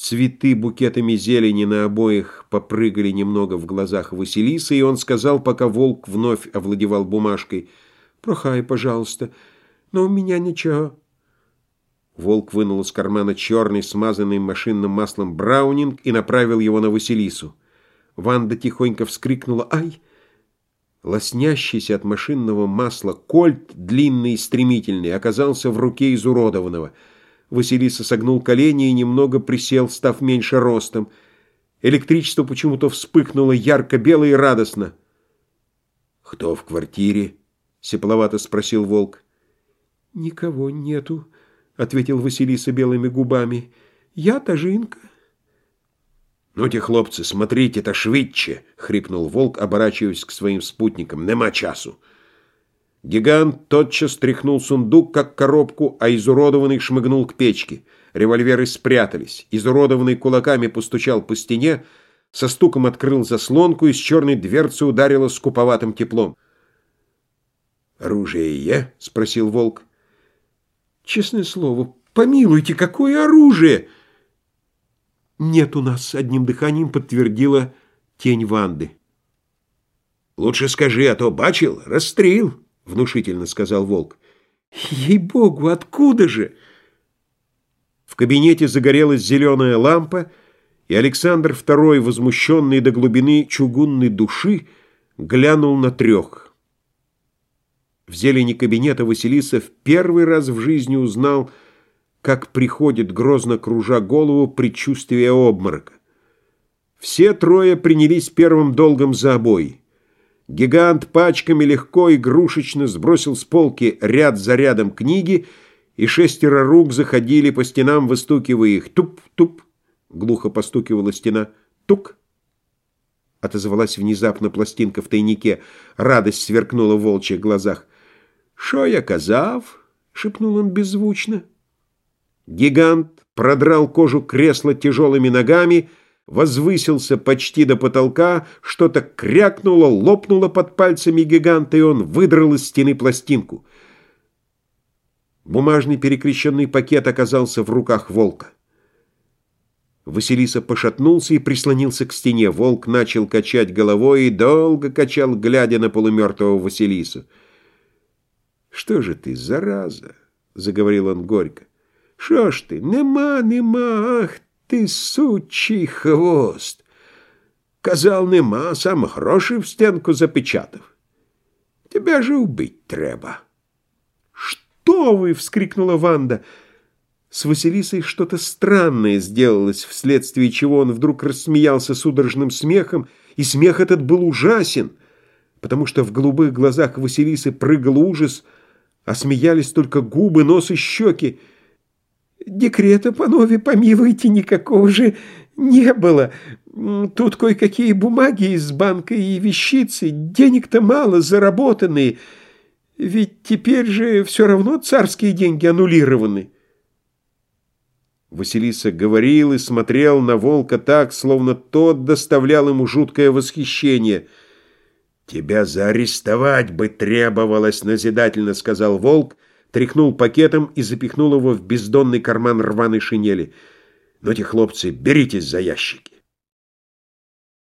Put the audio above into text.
Цветы букетами зелени на обоих попрыгали немного в глазах Василисы, и он сказал, пока волк вновь овладевал бумажкой, «Прохай, пожалуйста, но у меня ничего». Волк вынул из кармана черный, смазанный машинным маслом браунинг и направил его на Василису. Ванда тихонько вскрикнула «Ай!». Лоснящийся от машинного масла кольт, длинный и стремительный, оказался в руке изуродованного – Василиса согнул колени и немного присел, став меньше ростом. Электричество почему-то вспыхнуло ярко-бело и радостно. «Кто в квартире?» — сепловато спросил волк. «Никого нету», — ответил Василиса белыми губами. «Я Тажинка». «Ну-те, хлопцы, смотрите-то швидче!» — хрипнул волк, оборачиваясь к своим спутникам. «Нема часу!» Гигант тотчас тряхнул сундук, как коробку, а изуродованный шмыгнул к печке. Револьверы спрятались. Изуродованный кулаками постучал по стене, со стуком открыл заслонку, и с черной дверцы ударило скуповатым теплом. «Оружие е?» — спросил волк. «Честное слово, помилуйте, какое оружие!» «Нет у нас», — одним дыханием подтвердила тень Ванды. «Лучше скажи, а то бачил, расстрел» внушительно сказал волк. Ей-богу, откуда же? В кабинете загорелась зеленая лампа, и Александр II, возмущенный до глубины чугунной души, глянул на трех. В зелени кабинета Василиса в первый раз в жизни узнал, как приходит, грозно кружа голову, предчувствие обморока. Все трое принялись первым долгом за обои. Гигант пачками легко игрушечно сбросил с полки ряд за рядом книги, и шестеро рук заходили по стенам, выстукивая их. Туп-туп, глухо постукивала стена. Тук. Отозвалась внезапно пластинка в тайнике. Радость сверкнула в волчьих глазах. «Шо я казав?» — шепнул он беззвучно. Гигант продрал кожу кресла тяжелыми ногами — возвысился почти до потолка, что-то крякнуло, лопнуло под пальцами гиганта, и он выдрал из стены пластинку. Бумажный перекрещенный пакет оказался в руках волка. Василиса пошатнулся и прислонился к стене. Волк начал качать головой и долго качал, глядя на полумертвого Василису. «Что же ты, зараза?» — заговорил он горько. «Что ж ты? Нема, нема, ах ти сучий хвост. Казав, нема, сам гроші в стенку запечатав. Тебя же убить треба. «Что вы!» — вскрикнула Ванда. С Василисой что-то странное сделалось, вследствие чего он вдруг рассмеялся судорожным смехом, и смех этот был ужасен, потому что в голубых глазах Василисы прыгал ужас, а смеялись только губы, нос и щеки. Декрета, панове, помилуйте, никакого же не было. Тут кое-какие бумаги из банка и вещицы, денег-то мало, заработанные. Ведь теперь же все равно царские деньги аннулированы. Василиса говорил и смотрел на волка так, словно тот доставлял ему жуткое восхищение. «Тебя заарестовать бы требовалось», — назидательно сказал волк, — тряхнул пакетом и запихнул его в бездонный карман рваной шинели. «Ну-те, хлопцы, беритесь за ящики».